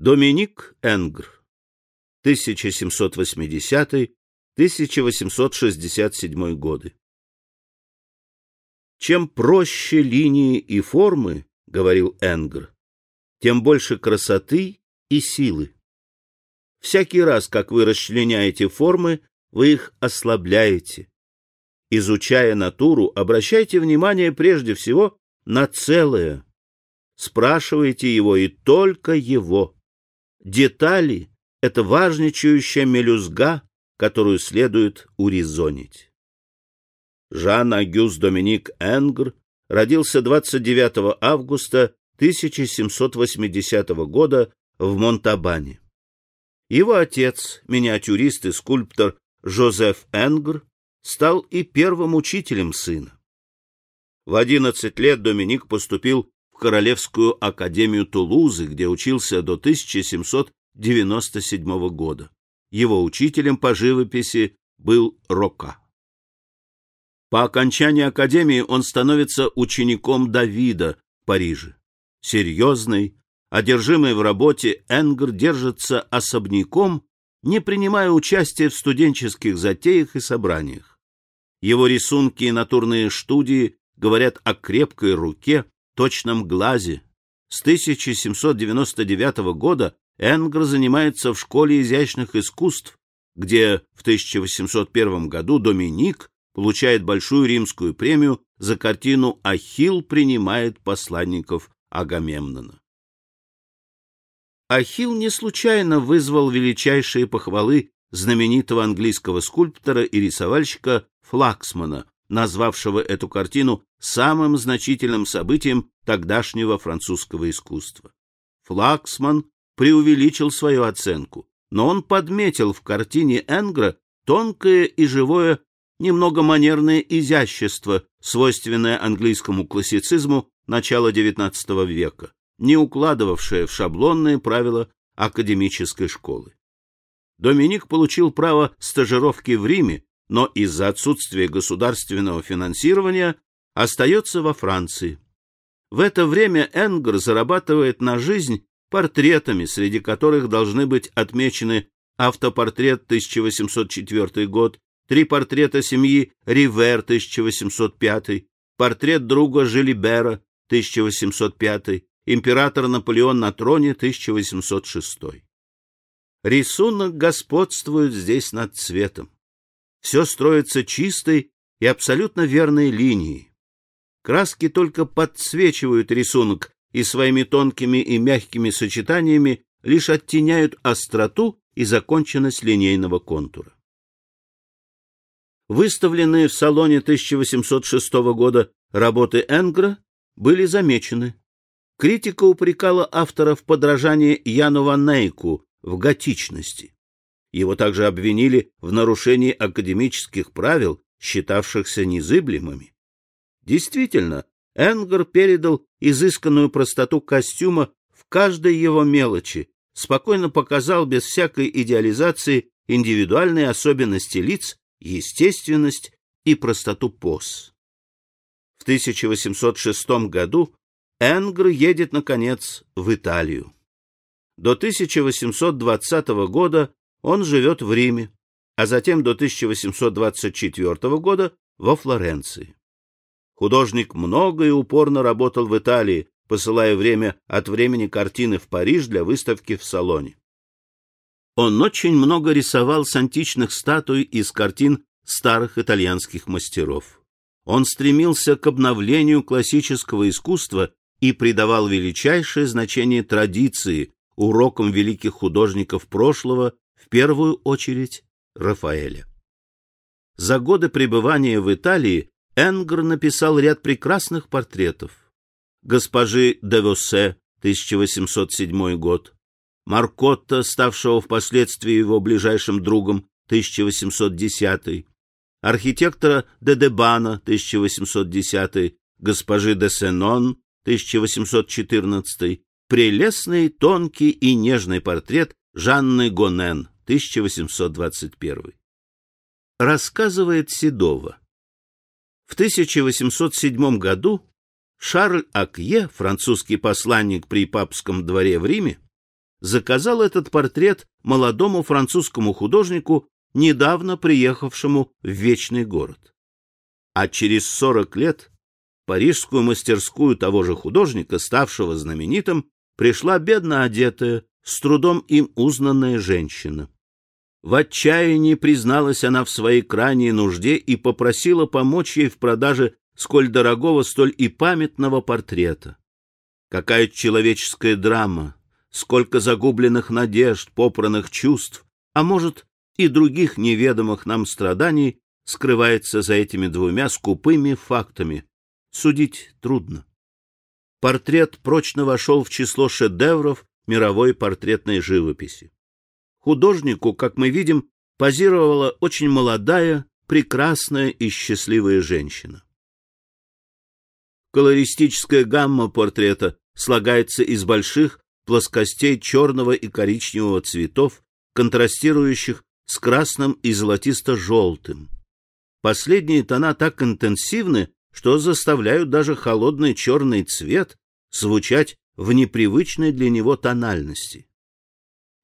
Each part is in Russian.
Доминик Энгр, 1780-1867 годы. Чем проще линии и формы, говорил Энгр, тем больше красоты и силы. Всякий раз, как вы расчленяете формы, вы их ослабляете. Изучая натуру, обращайте внимание прежде всего на целое. Спрашивайте его и только его. Детали — это важничающая мелюзга, которую следует урезонить. Жан-Агюст Доминик Энгр родился 29 августа 1780 года в Монтабане. Его отец, миниатюрист и скульптор Жозеф Энгр, стал и первым учителем сына. В 11 лет Доминик поступил Королевскую академию Тулузы, где учился до 1797 года. Его учителем по живописи был Рока. По окончании академии он становится учеником Давида в Париже. Серьезный, одержимый в работе, Энгр держится особняком, не принимая участия в студенческих затеях и собраниях. Его рисунки и натурные студии говорят о крепкой руке, точном глазе. С 1799 года Энгр занимается в школе изящных искусств, где в 1801 году Доминик получает большую римскую премию за картину «Ахилл принимает посланников Агамемнона». Ахилл не случайно вызвал величайшие похвалы знаменитого английского скульптора и рисовальщика Флаксмана, назвавшего эту картину самым значительным событием тогдашнего французского искусства. Флаксман преувеличил свою оценку, но он подметил в картине Энгра тонкое и живое немного манерное изящество, свойственное английскому классицизму начала XIX века, не укладывавшее в шаблонные правила академической школы. Доминик получил право стажировки в Риме, но из-за отсутствия государственного финансирования остается во Франции. В это время Энгр зарабатывает на жизнь портретами, среди которых должны быть отмечены автопортрет 1804 год, три портрета семьи Ривер 1805, портрет друга Жилибера 1805, император Наполеон на троне 1806. Рисунок господствует здесь над цветом. Все строится чистой и абсолютно верной линией. Краски только подсвечивают рисунок и своими тонкими и мягкими сочетаниями лишь оттеняют остроту и законченность линейного контура выставленные в салоне 1806 года работы Энгра были замечены. Критика упрекала автора в подражании Яну Ванейку в готичности. Его также обвинили в нарушении академических правил, считавшихся незыблемыми. Действительно, Энгер передал изысканную простоту костюма в каждой его мелочи, спокойно показал без всякой идеализации индивидуальные особенности лиц естественность и простоту поз. В 1806 году Энгр едет, наконец, в Италию. До 1820 года он живет в Риме, а затем до 1824 года во Флоренции. Художник много и упорно работал в Италии, посылая время от времени картины в Париж для выставки в салоне. Он очень много рисовал с античных статуй из картин старых итальянских мастеров. Он стремился к обновлению классического искусства и придавал величайшее значение традиции, урокам великих художников прошлого, в первую очередь Рафаэля. За годы пребывания в Италии Энгр написал ряд прекрасных портретов. Госпожи де Воссе, 1807 год, Маркотта, ставшего впоследствии его ближайшим другом, 1810, архитектора Дедебана, 1810, госпожи де Сенон, 1814, прелестный, тонкий и нежный портрет Жанны Гонен, 1821. Рассказывает Седова. В 1807 году Шарль Акье, французский посланник при папском дворе в Риме, заказал этот портрет молодому французскому художнику, недавно приехавшему в Вечный город. А через сорок лет в парижскую мастерскую того же художника, ставшего знаменитым, пришла бедно одетая, с трудом им узнанная женщина. В отчаянии призналась она в своей крайней нужде и попросила помочь ей в продаже сколь дорогого, столь и памятного портрета. Какая человеческая драма, сколько загубленных надежд, попранных чувств, а может и других неведомых нам страданий скрывается за этими двумя скупыми фактами. Судить трудно. Портрет прочно вошел в число шедевров мировой портретной живописи. Художнику, как мы видим, позировала очень молодая, прекрасная и счастливая женщина. Колористическая гамма портрета слагается из больших плоскостей черного и коричневого цветов, контрастирующих с красным и золотисто-желтым. Последние тона так интенсивны, что заставляют даже холодный черный цвет звучать в непривычной для него тональности.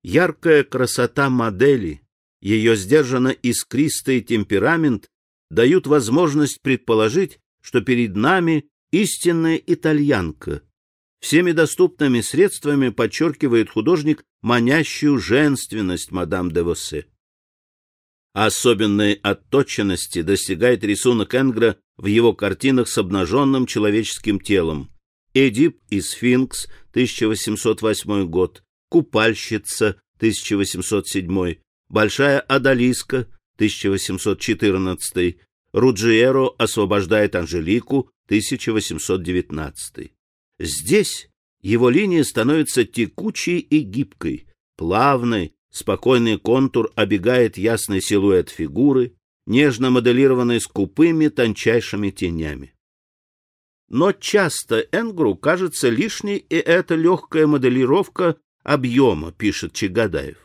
Яркая красота модели, ее сдержанно искристый темперамент дают возможность предположить, что перед нами истинная итальянка. Всеми доступными средствами подчеркивает художник манящую женственность мадам де Воссе. Особенной отточенности достигает рисунок Энгра в его картинах с обнаженным человеческим телом. «Эдип и сфинкс» 1808 год, «Купальщица» 1807, «Большая Адалиска» 1814, «Руджиеро освобождает Анжелику» 1819. Здесь его линия становится текучей и гибкой, плавной, спокойный контур обегает ясный силуэт фигуры, нежно моделированный скупыми тончайшими тенями. Но часто Энгру кажется лишней и эта легкая моделировка объема, пишет Чагадаев.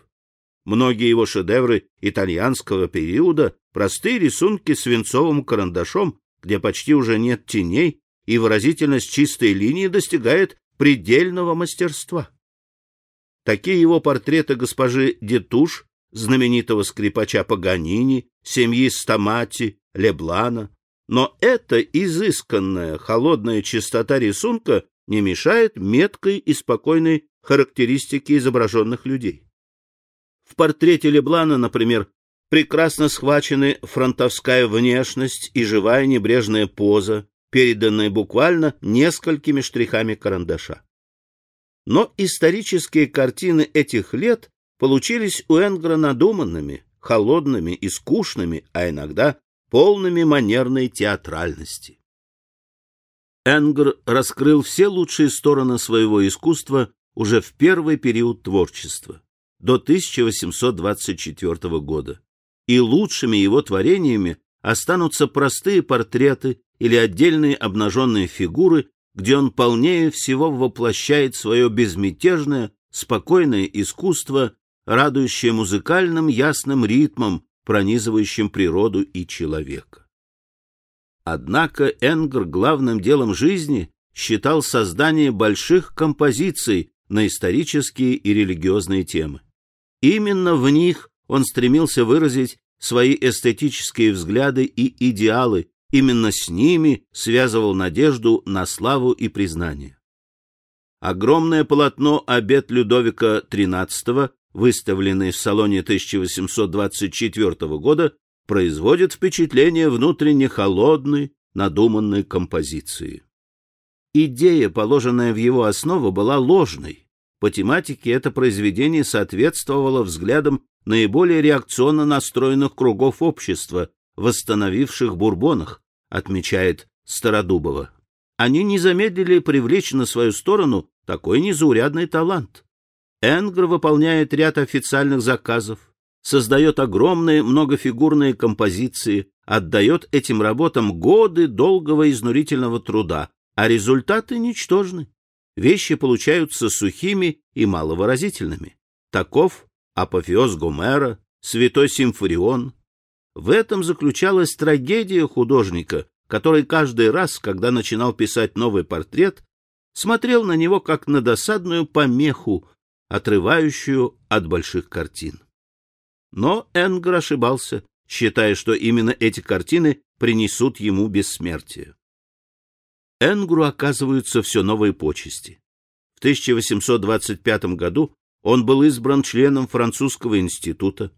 Многие его шедевры итальянского периода — простые рисунки свинцовым карандашом, где почти уже нет теней, и выразительность чистой линии достигает предельного мастерства. Такие его портреты госпожи Детуш, знаменитого скрипача Паганини, семьи Стамати, Леблана. Но эта изысканная, холодная чистота рисунка не мешает меткой и спокойной характеристике изображенных людей. В портрете Леблана, например, прекрасно схвачены фронтовская внешность и живая небрежная поза, переданная буквально несколькими штрихами карандаша. Но исторические картины этих лет получились у Энгра надуманными, холодными и скучными, а иногда полными манерной театральности. Энгр раскрыл все лучшие стороны своего искусства уже в первый период творчества, до 1824 года и лучшими его творениями останутся простые портреты или отдельные обнаженные фигуры, где он полнее всего воплощает свое безмятежное, спокойное искусство, радующее музыкальным ясным ритмом, пронизывающим природу и человека. Однако Энгр главным делом жизни считал создание больших композиций на исторические и религиозные темы. Именно в них он стремился выразить свои эстетические взгляды и идеалы, именно с ними связывал надежду на славу и признание. Огромное полотно «Обед Людовика XIII», выставленное в салоне 1824 года, производит впечатление внутренне холодной, надуманной композиции. Идея, положенная в его основу, была ложной. По тематике это произведение соответствовало взглядам наиболее реакционно настроенных кругов общества, восстановивших Бурбонах, отмечает Стародубова. Они не замедлили привлечь на свою сторону такой незаурядный талант. Энгр выполняет ряд официальных заказов, создает огромные многофигурные композиции, отдает этим работам годы долгого изнурительного труда, а результаты ничтожны. Вещи получаются сухими и маловыразительными. Таков апофеоз Гомера, святой Симфорион. В этом заключалась трагедия художника, который каждый раз, когда начинал писать новый портрет, смотрел на него как на досадную помеху, отрывающую от больших картин. Но Энгр ошибался, считая, что именно эти картины принесут ему бессмертие. Энгру оказываются все новые почести. В 1825 году он был избран членом французского института.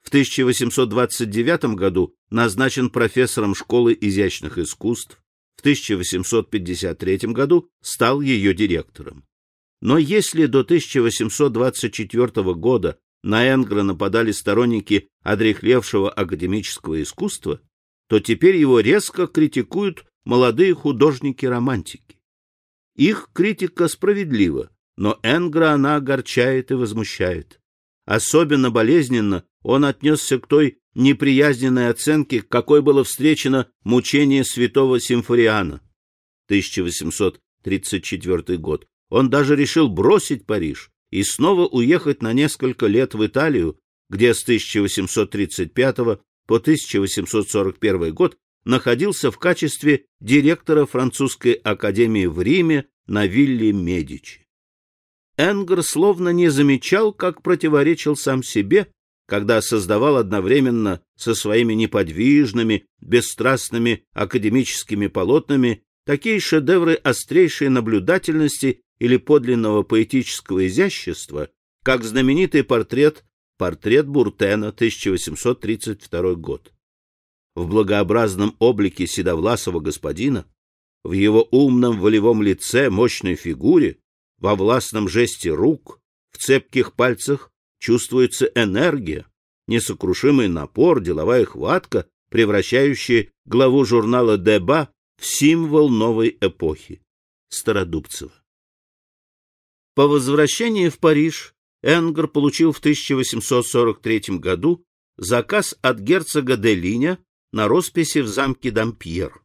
В 1829 году назначен профессором школы изящных искусств. В 1853 году стал ее директором. Но если до 1824 года на Энгра нападали сторонники одрехлевшего академического искусства, то теперь его резко критикуют молодые художники-романтики. Их критика справедлива, но Энгра она огорчает и возмущает. Особенно болезненно он отнесся к той неприязненной оценке, какой было встречено мучение святого Симфориана. 1834 год. Он даже решил бросить Париж и снова уехать на несколько лет в Италию, где с 1835 по 1841 год находился в качестве директора французской академии в Риме на вилле Медичи. Энгер словно не замечал, как противоречил сам себе, когда создавал одновременно со своими неподвижными, бесстрастными академическими полотнами такие шедевры острейшей наблюдательности или подлинного поэтического изящества, как знаменитый портрет «Портрет Буртена», 1832 год. В благообразном облике седовласого господина, в его умном волевом лице, мощной фигуре, во властном жесте рук, в цепких пальцах чувствуется энергия, несокрушимый напор, деловая хватка, превращающие главу журнала «Деба» в символ новой эпохи — Стародубцева. По возвращении в Париж Энгер получил в 1843 году заказ от герцога де Линя на росписи в замке Дампьер.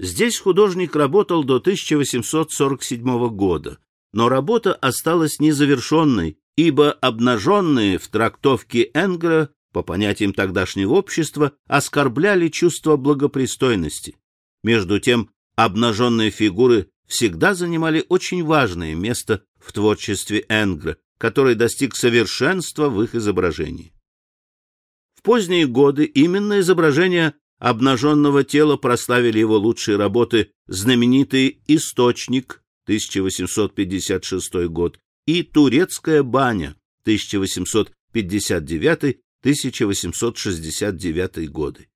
Здесь художник работал до 1847 года, но работа осталась незавершенной, ибо обнаженные в трактовке Энгера, по понятиям тогдашнего общества, оскорбляли чувство благопристойности. Между тем, обнаженные фигуры всегда занимали очень важное место в творчестве Энгра, который достиг совершенства в их изображении. В поздние годы именно изображения обнаженного тела прославили его лучшие работы знаменитый «Источник» 1856 год и «Турецкая баня» 1859-1869 годы.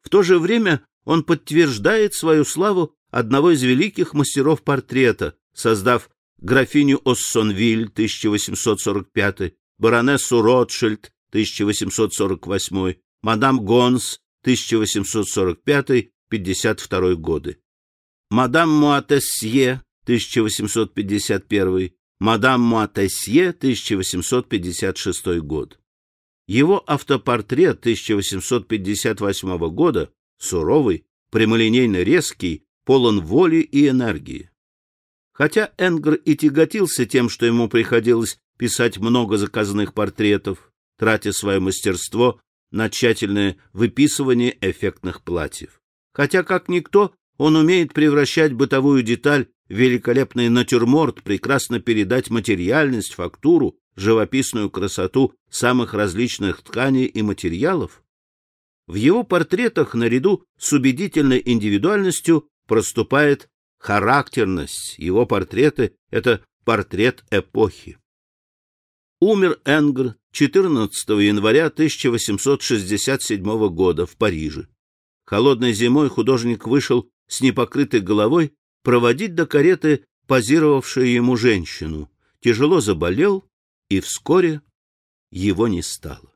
В то же время он подтверждает свою славу одного из великих мастеров портрета, создав графиню Оссонвиль 1845, баронессу Ротшильд 1848, мадам Гонс 1845-52 годы, мадам Муатесье 1851, мадам Муатесье 1856 год. Его автопортрет 1858 года, суровый, прямолинейно резкий, полон воли и энергии. Хотя Энгр и тяготился тем, что ему приходилось писать много заказных портретов, тратя свое мастерство на тщательное выписывание эффектных платьев. Хотя, как никто, он умеет превращать бытовую деталь в великолепный натюрморт, прекрасно передать материальность, фактуру, живописную красоту самых различных тканей и материалов. В его портретах наряду с убедительной индивидуальностью проступает характерность. Его портреты — это портрет эпохи. Умер Энгр 14 января 1867 года в Париже. Холодной зимой художник вышел с непокрытой головой проводить до кареты позировавшую ему женщину, тяжело заболел, и вскоре его не стало.